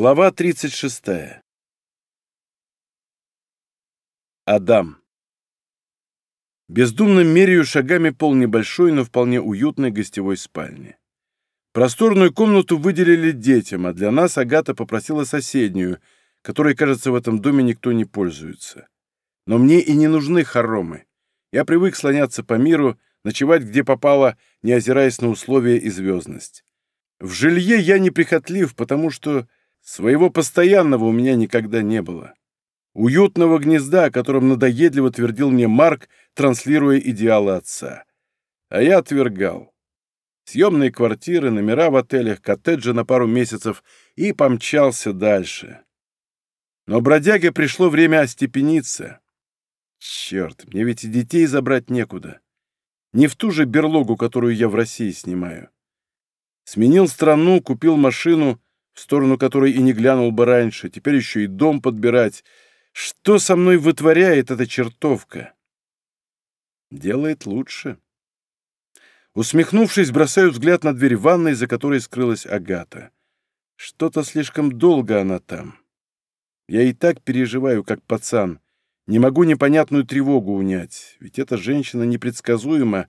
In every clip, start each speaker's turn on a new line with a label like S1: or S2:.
S1: Глава 36. Адам. Бездумно меряю шагами пол небольшой, но вполне уютной гостевой спальни. Просторную комнату выделили детям, а для нас Агата попросила соседнюю, которой, кажется, в этом доме никто не пользуется. Но мне и не нужны хоромы. Я привык слоняться по миру, ночевать где попало, не озираясь на условия и звездность. В жилье я неприхотлив, потому что Своего постоянного у меня никогда не было. Уютного гнезда, о котором надоедливо твердил мне Марк, транслируя идеалы отца. А я отвергал. Съемные квартиры, номера в отелях, коттеджи на пару месяцев и помчался дальше. Но бродяге пришло время остепениться. Черт, мне ведь и детей забрать некуда. Не в ту же берлогу, которую я в России снимаю. Сменил страну, купил машину — в сторону которой и не глянул бы раньше, теперь еще и дом подбирать. Что со мной вытворяет эта чертовка? Делает лучше. Усмехнувшись, бросаю взгляд на дверь ванной, за которой скрылась Агата. Что-то слишком долго она там. Я и так переживаю, как пацан. Не могу непонятную тревогу унять, ведь эта женщина непредсказуема.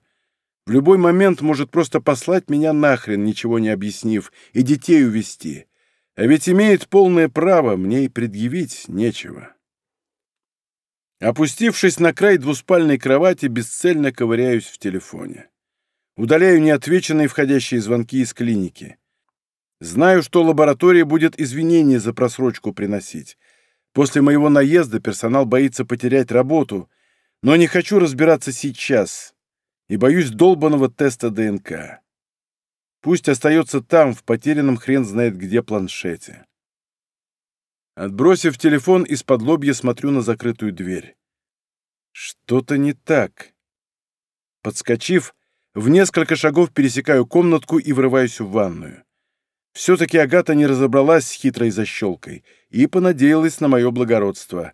S1: В любой момент может просто послать меня нахрен, ничего не объяснив, и детей увести. А ведь имеет полное право, мне и предъявить нечего. Опустившись на край двуспальной кровати, бесцельно ковыряюсь в телефоне. Удаляю неотвеченные входящие звонки из клиники. Знаю, что лаборатория будет извинения за просрочку приносить. После моего наезда персонал боится потерять работу, но не хочу разбираться сейчас и боюсь долбанного теста ДНК. Пусть остается там, в потерянном хрен знает где планшете. Отбросив телефон, из-под лобья смотрю на закрытую дверь. Что-то не так. Подскочив, в несколько шагов пересекаю комнатку и врываюсь в ванную. Все-таки Агата не разобралась с хитрой защелкой и понадеялась на мое благородство.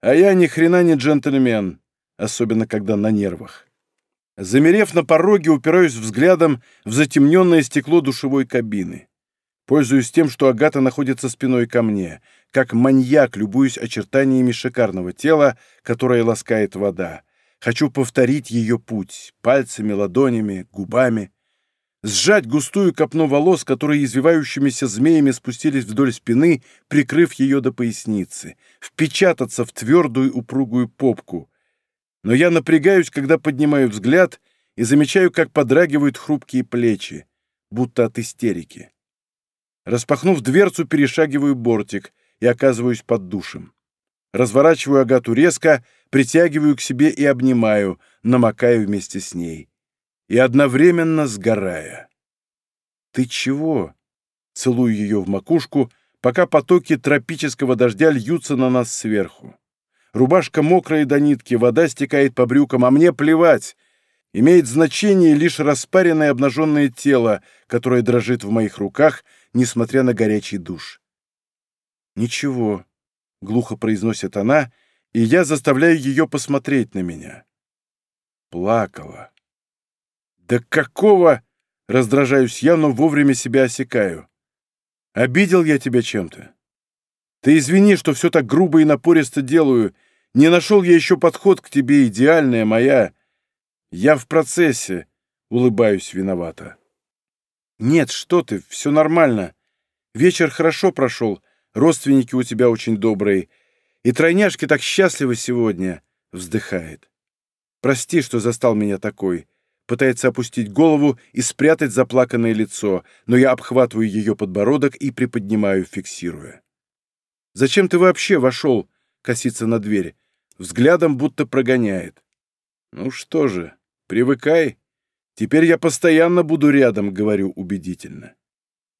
S1: А я ни хрена не джентльмен, особенно когда на нервах. Замерев на пороге, упираюсь взглядом в затемненное стекло душевой кабины. Пользуюсь тем, что Агата находится спиной ко мне. Как маньяк любуюсь очертаниями шикарного тела, которое ласкает вода. Хочу повторить ее путь пальцами, ладонями, губами. Сжать густую копну волос, которые извивающимися змеями спустились вдоль спины, прикрыв ее до поясницы. Впечататься в твердую упругую попку — но я напрягаюсь, когда поднимаю взгляд и замечаю, как подрагивают хрупкие плечи, будто от истерики. Распахнув дверцу, перешагиваю бортик и оказываюсь под душем. Разворачиваю Агату резко, притягиваю к себе и обнимаю, намокаю вместе с ней. И одновременно сгорая. «Ты чего?» Целую ее в макушку, пока потоки тропического дождя льются на нас сверху. Рубашка мокрая до нитки, вода стекает по брюкам, а мне плевать. Имеет значение лишь распаренное обнаженное тело, которое дрожит в моих руках, несмотря на горячий душ. «Ничего», — глухо произносит она, и я заставляю ее посмотреть на меня. Плакала. «Да какого?» — раздражаюсь я, но вовремя себя осекаю. «Обидел я тебя чем-то?» Ты извини, что все так грубо и напористо делаю. Не нашел я еще подход к тебе, идеальная моя. Я в процессе, улыбаюсь виновато. Нет, что ты, все нормально. Вечер хорошо прошел, родственники у тебя очень добрые. И тройняшки так счастливы сегодня, вздыхает. Прости, что застал меня такой. Пытается опустить голову и спрятать заплаканное лицо, но я обхватываю ее подбородок и приподнимаю, фиксируя. «Зачем ты вообще вошел?» — косится на дверь. Взглядом будто прогоняет. «Ну что же, привыкай. Теперь я постоянно буду рядом», — говорю убедительно.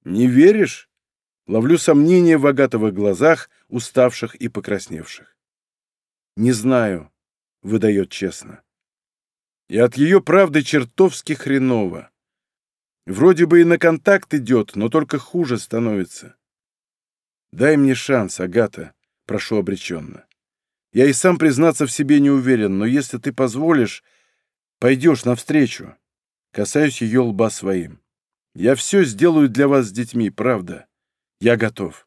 S1: «Не веришь?» Ловлю сомнения в агатовых глазах, уставших и покрасневших. «Не знаю», — выдает честно. И от ее правды чертовски хреново. Вроде бы и на контакт идет, но только хуже становится. «Дай мне шанс, Агата», — прошу обреченно. «Я и сам, признаться, в себе не уверен, но если ты позволишь, пойдешь навстречу». Касаюсь ее лба своим. «Я все сделаю для вас с детьми, правда. Я готов».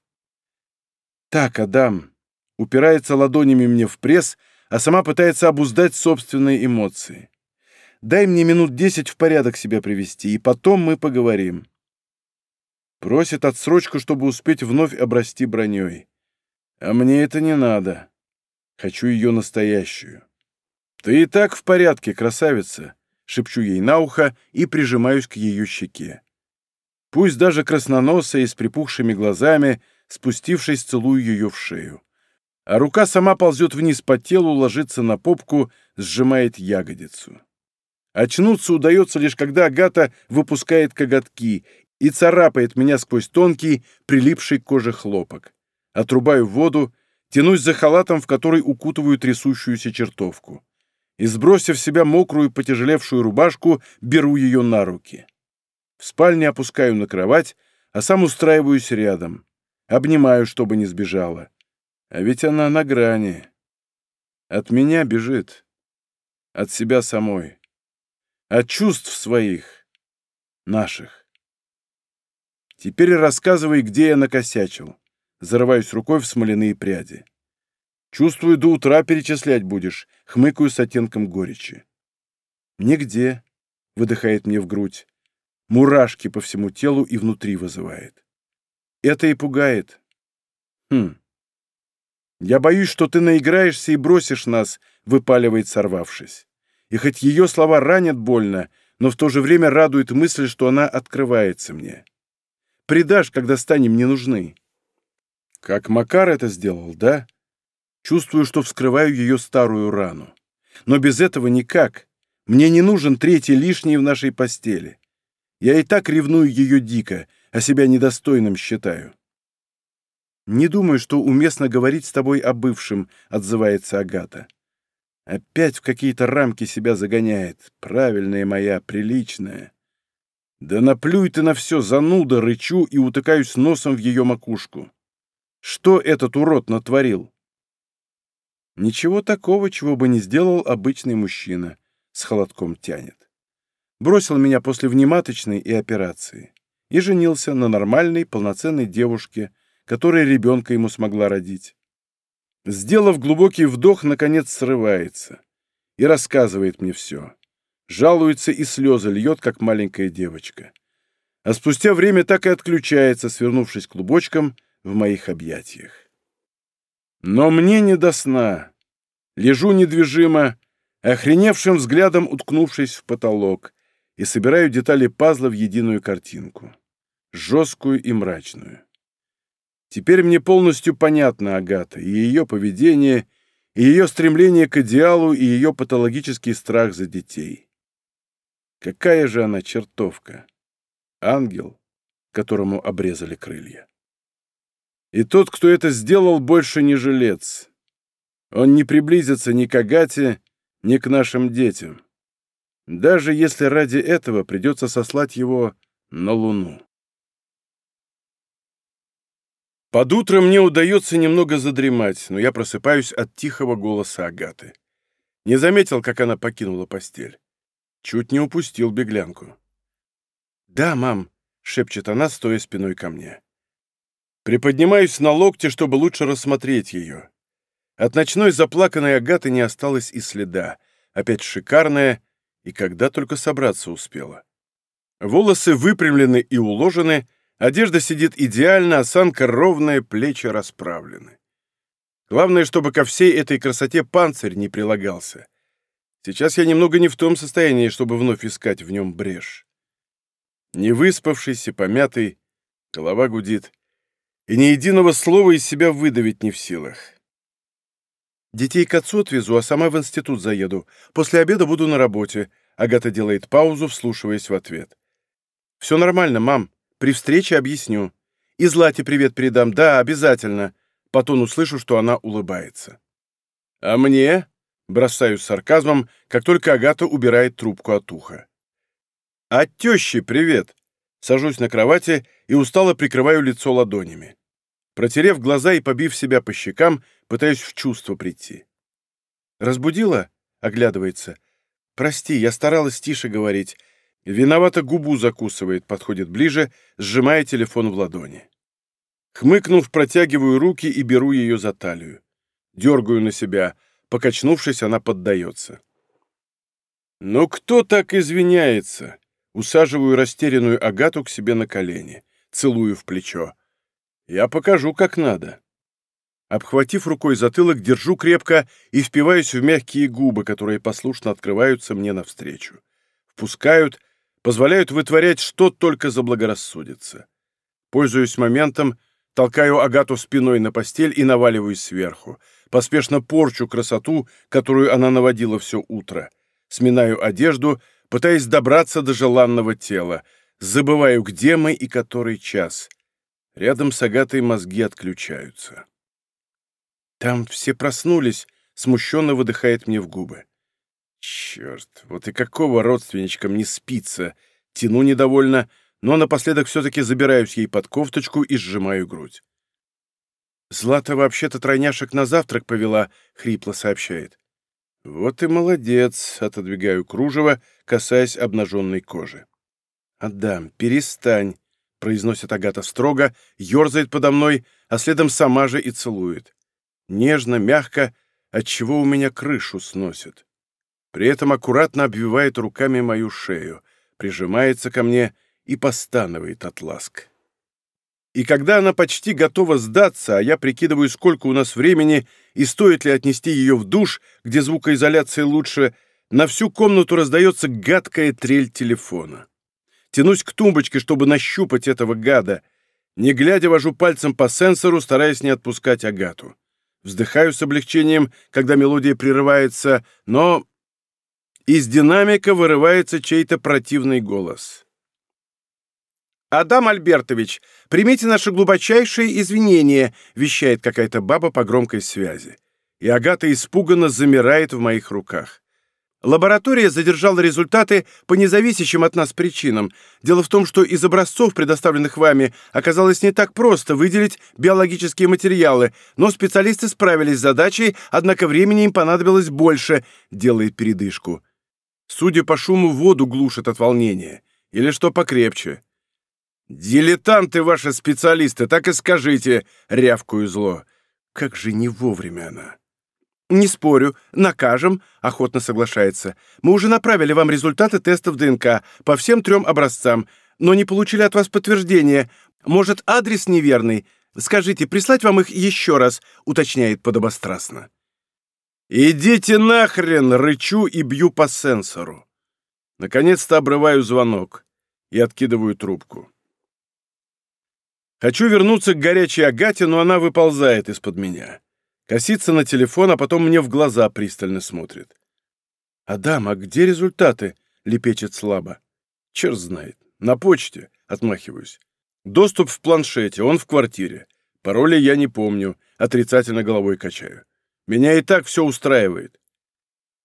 S1: Так, Адам, упирается ладонями мне в пресс, а сама пытается обуздать собственные эмоции. Дай мне минут десять в порядок себя привести, и потом мы поговорим. Просит отсрочку, чтобы успеть вновь обрасти броней. А мне это не надо. Хочу ее настоящую. Ты и так в порядке, красавица, шепчу ей на ухо и прижимаюсь к ее щеке. Пусть даже красноносая и с припухшими глазами, спустившись, целую ее в шею. А рука сама ползет вниз по телу, ложится на попку, сжимает ягодицу. Очнуться удается лишь когда Агата выпускает коготки и царапает меня сквозь тонкий, прилипший к коже хлопок. Отрубаю воду, тянусь за халатом, в который укутываю трясущуюся чертовку. И, сбросив себя мокрую, потяжелевшую рубашку, беру ее на руки. В спальне опускаю на кровать, а сам устраиваюсь рядом. Обнимаю, чтобы не сбежала. А ведь она на грани. От меня бежит. От себя самой. От чувств своих. Наших. Теперь рассказывай, где я накосячил. Зарываюсь рукой в смоляные пряди. Чувствую, до утра перечислять будешь, хмыкаю с оттенком горечи. Нигде, выдыхает мне в грудь. Мурашки по всему телу и внутри вызывает. Это и пугает. Хм. Я боюсь, что ты наиграешься и бросишь нас, выпаливает, сорвавшись. И хоть ее слова ранят больно, но в то же время радует мысль, что она открывается мне предашь, когда станем не нужны. Как Макар это сделал, да? Чувствую, что вскрываю ее старую рану. Но без этого никак. Мне не нужен третий лишний в нашей постели. Я и так ревную ее дико, а себя недостойным считаю. «Не думаю, что уместно говорить с тобой о бывшем», — отзывается Агата. «Опять в какие-то рамки себя загоняет. Правильная моя, приличная. Да наплюй ты на все, зануда, рычу и утыкаюсь носом в ее макушку. Что этот урод натворил? Ничего такого, чего бы не сделал обычный мужчина, с холодком тянет. Бросил меня после внематочной и операции и женился на нормальной, полноценной девушке, которая ребенка ему смогла родить. Сделав глубокий вдох, наконец срывается и рассказывает мне все жалуется и слезы льет, как маленькая девочка. А спустя время так и отключается, свернувшись клубочком в моих объятиях. Но мне не до сна. Лежу недвижимо, охреневшим взглядом уткнувшись в потолок, и собираю детали пазла в единую картинку. Жесткую и мрачную. Теперь мне полностью понятна Агата и ее поведение, и ее стремление к идеалу, и ее патологический страх за детей. Какая же она чертовка! Ангел, которому обрезали крылья. И тот, кто это сделал, больше не жилец. Он не приблизится ни к Агате, ни к нашим детям. Даже если ради этого придется сослать его на Луну. Под утро мне удается немного задремать, но я просыпаюсь от тихого голоса Агаты. Не заметил, как она покинула постель. Чуть не упустил беглянку. «Да, мам», — шепчет она, стоя спиной ко мне. Приподнимаюсь на локте, чтобы лучше рассмотреть ее. От ночной заплаканной Агаты не осталось и следа. Опять шикарная, и когда только собраться успела. Волосы выпрямлены и уложены, одежда сидит идеально, осанка ровная, плечи расправлены. Главное, чтобы ко всей этой красоте панцирь не прилагался. Сейчас я немного не в том состоянии, чтобы вновь искать в нем брешь. Не выспавшийся, помятый, голова гудит, и ни единого слова из себя выдавить не в силах. Детей к отцу отвезу, а сама в институт заеду. После обеда буду на работе. Агата делает паузу, вслушиваясь в ответ. «Все нормально, мам. При встрече объясню. И Злате привет передам. Да, обязательно». По тону слышу, что она улыбается. «А мне?» Бросаю с сарказмом, как только Агата убирает трубку от уха. «От тещи привет!» Сажусь на кровати и устало прикрываю лицо ладонями. Протерев глаза и побив себя по щекам, пытаюсь в чувство прийти. «Разбудила?» — оглядывается. «Прости, я старалась тише говорить. Виновато губу закусывает, подходит ближе, сжимая телефон в ладони. Хмыкнув, протягиваю руки и беру ее за талию. Дергаю на себя. Покачнувшись, она поддается. «Но кто так извиняется?» Усаживаю растерянную Агату к себе на колени. Целую в плечо. «Я покажу, как надо». Обхватив рукой затылок, держу крепко и впиваюсь в мягкие губы, которые послушно открываются мне навстречу. Впускают, позволяют вытворять, что только заблагорассудится. Пользуюсь моментом, толкаю Агату спиной на постель и наваливаюсь сверху. Поспешно порчу красоту, которую она наводила все утро. Сминаю одежду, пытаясь добраться до желанного тела. Забываю, где мы и который час. Рядом с Агатой мозги отключаются. «Там все проснулись», — смущенно выдыхает мне в губы. «Черт, вот и какого родственничкам не спится?» Тяну недовольно, но напоследок все-таки забираюсь ей под кофточку и сжимаю грудь. «Злата вообще-то тройняшек на завтрак повела», — хрипло сообщает. «Вот и молодец», — отодвигаю кружево, касаясь обнаженной кожи. «Отдам, перестань», — произносит Агата строго, ерзает подо мной, а следом сама же и целует нежно, мягко, отчего у меня крышу сносит. При этом аккуратно обвивает руками мою шею, прижимается ко мне и постанывает от ласк. И когда она почти готова сдаться, а я прикидываю, сколько у нас времени и стоит ли отнести ее в душ, где звукоизоляция лучше, на всю комнату раздается гадкая трель телефона. Тянусь к тумбочке, чтобы нащупать этого гада. Не глядя, вожу пальцем по сенсору, стараясь не отпускать Агату. Вздыхаю с облегчением, когда мелодия прерывается, но из динамика вырывается чей-то противный голос. «Адам Альбертович, примите наши глубочайшие извинения», — вещает какая-то баба по громкой связи. И Агата испуганно замирает в моих руках. Лаборатория задержала результаты по независящим от нас причинам. Дело в том, что из образцов, предоставленных вами, оказалось не так просто выделить биологические материалы, но специалисты справились с задачей, однако времени им понадобилось больше, делает передышку. Судя по шуму, воду глушит от волнения. Или что покрепче. «Дилетанты ваши специалисты, так и скажите!» — рявкую зло. Как же не вовремя она. «Не спорю, накажем», — охотно соглашается. «Мы уже направили вам результаты тестов ДНК по всем трем образцам, но не получили от вас подтверждения. Может, адрес неверный? Скажите, прислать вам их еще раз?» — уточняет подобострастно. «Идите нахрен!» — рычу и бью по сенсору. Наконец-то обрываю звонок и откидываю трубку. Хочу вернуться к горячей Агате, но она выползает из-под меня. Косится на телефон, а потом мне в глаза пристально смотрит. «Адам, а где результаты?» — лепечет слабо. «Черт знает. На почте», — отмахиваюсь. «Доступ в планшете, он в квартире. Пароли я не помню, отрицательно головой качаю. Меня и так все устраивает».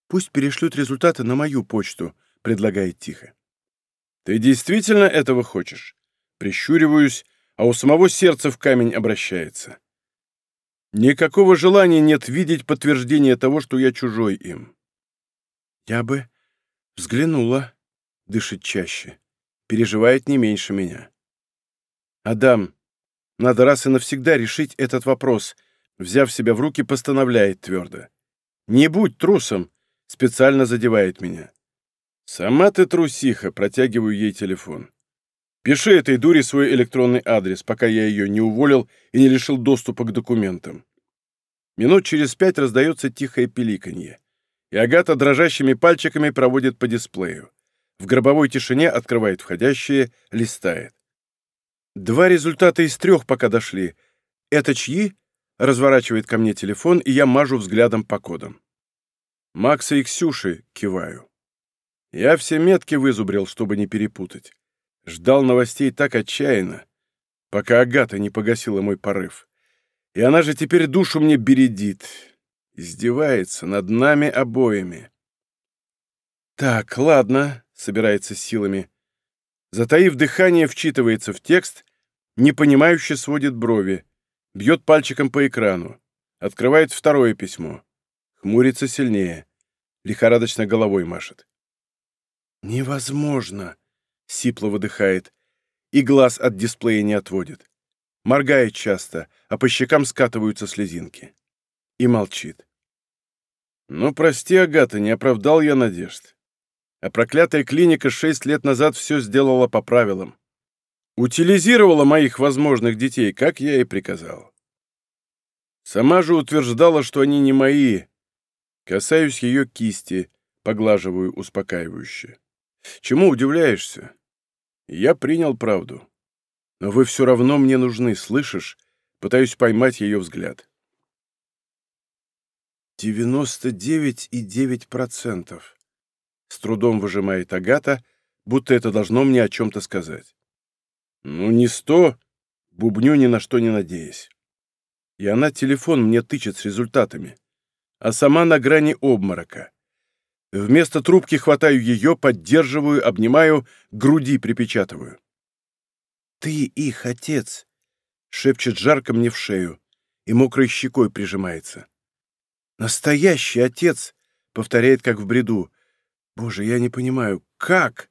S1: «Пусть перешлют результаты на мою почту», — предлагает тихо. «Ты действительно этого хочешь?» Прищуриваюсь, а у самого сердца в камень обращается. Никакого желания нет видеть подтверждение того, что я чужой им. Я бы взглянула, дышит чаще, переживает не меньше меня. Адам, надо раз и навсегда решить этот вопрос, взяв себя в руки, постановляет твердо. Не будь трусом, специально задевает меня. Сама ты трусиха, протягиваю ей телефон. Пиши этой дуре свой электронный адрес, пока я ее не уволил и не лишил доступа к документам. Минут через пять раздается тихое пиликанье, и Агата дрожащими пальчиками проводит по дисплею. В гробовой тишине открывает входящие, листает. Два результата из трех пока дошли. Это чьи? Разворачивает ко мне телефон, и я мажу взглядом по кодам. Макса и Ксюши киваю. Я все метки вызубрил, чтобы не перепутать. Ждал новостей так отчаянно, пока Агата не погасила мой порыв. И она же теперь душу мне бередит. Издевается над нами обоими. Так, ладно, собирается силами. Затаив дыхание, вчитывается в текст, непонимающе сводит брови, бьет пальчиком по экрану, открывает второе письмо, хмурится сильнее, лихорадочно головой машет. «Невозможно!» — сипло выдыхает, и глаз от дисплея не отводит. моргает часто, а по щекам скатываются слезинки. И молчит. «Ну, прости, Агата, не оправдал я надежд. А проклятая клиника шесть лет назад все сделала по правилам. Утилизировала моих возможных детей, как я и приказал. Сама же утверждала, что они не мои. Касаюсь ее кисти, поглаживаю успокаивающе. Чему удивляешься? Я принял правду. Но вы все равно мне нужны, слышишь? Пытаюсь поймать ее взгляд. «Девяносто девять и девять процентов», — с трудом выжимает Агата, будто это должно мне о чем-то сказать. «Ну, не сто», — бубню ни на что не надеясь. И она телефон мне тычет с результатами, а сама на грани обморока. Вместо трубки хватаю ее, поддерживаю, обнимаю, груди припечатываю. «Ты их отец!» — шепчет жарко мне в шею и мокрой щекой прижимается. «Настоящий отец!» — повторяет, как в бреду. «Боже, я не понимаю, как?»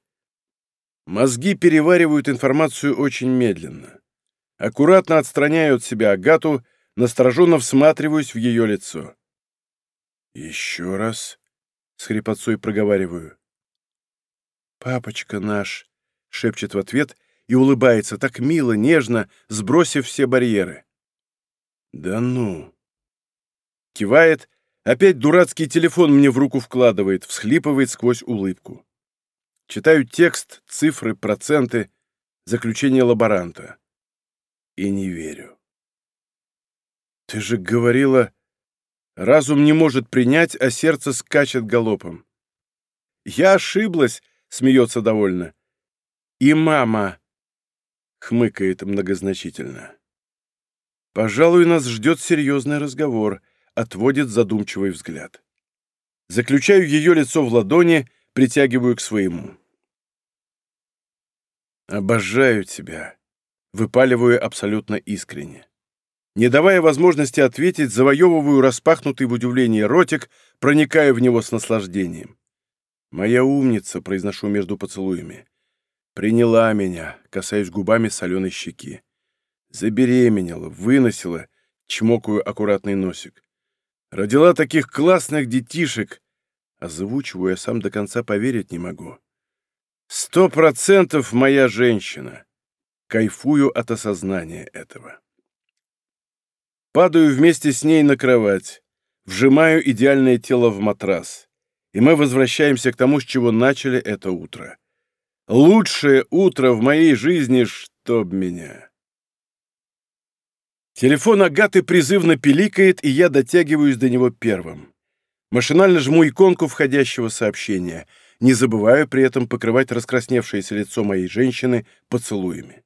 S1: Мозги переваривают информацию очень медленно. Аккуратно отстраняю от себя Агату, настороженно всматриваюсь в ее лицо. «Еще раз», с хрипотцой проговариваю. «Папочка наш!» — шепчет в ответ и улыбается так мило, нежно, сбросив все барьеры. «Да ну!» Кивает, опять дурацкий телефон мне в руку вкладывает, всхлипывает сквозь улыбку. Читаю текст, цифры, проценты, заключение лаборанта. И не верю. «Ты же говорила...» Разум не может принять, а сердце скачет галопом. «Я ошиблась!» — смеется довольно. «И мама!» — хмыкает многозначительно. «Пожалуй, нас ждет серьезный разговор», — отводит задумчивый взгляд. Заключаю ее лицо в ладони, притягиваю к своему. «Обожаю тебя», — выпаливаю абсолютно искренне. Не давая возможности ответить, завоевываю распахнутый в удивлении ротик, проникая в него с наслаждением. «Моя умница», — произношу между поцелуями. «Приняла меня», — касаясь губами соленой щеки. «Забеременела, выносила», — чмокаю аккуратный носик. «Родила таких классных детишек», — озвучиваю, я сам до конца поверить не могу. «Сто процентов моя женщина». Кайфую от осознания этого. Падаю вместе с ней на кровать, вжимаю идеальное тело в матрас, и мы возвращаемся к тому, с чего начали это утро. Лучшее утро в моей жизни, чтоб меня. Телефон Агаты призывно пиликает, и я дотягиваюсь до него первым. Машинально жму иконку входящего сообщения, не забываю при этом покрывать раскрасневшееся лицо моей женщины поцелуями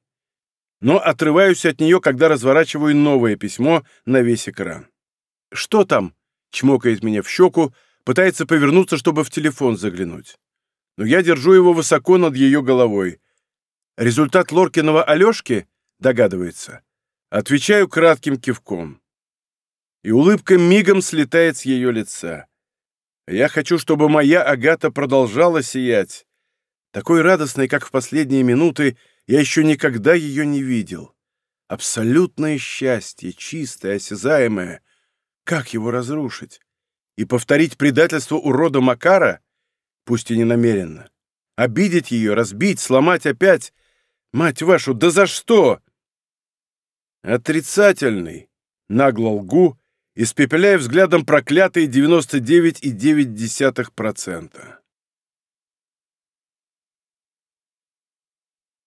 S1: но отрываюсь от нее, когда разворачиваю новое письмо на весь экран. «Что там?» — чмокает меня в щеку, пытается повернуться, чтобы в телефон заглянуть. Но я держу его высоко над ее головой. «Результат Лоркиного Алешки?» — догадывается. Отвечаю кратким кивком. И улыбка мигом слетает с ее лица. Я хочу, чтобы моя Агата продолжала сиять. Такой радостной, как в последние минуты, я еще никогда ее не видел. Абсолютное счастье, чистое, осязаемое. Как его разрушить? И повторить предательство урода Макара? Пусть и не намеренно. Обидеть ее, разбить, сломать опять? Мать вашу, да за что? Отрицательный. Нагло лгу, испепеляя взглядом проклятые 99,9%.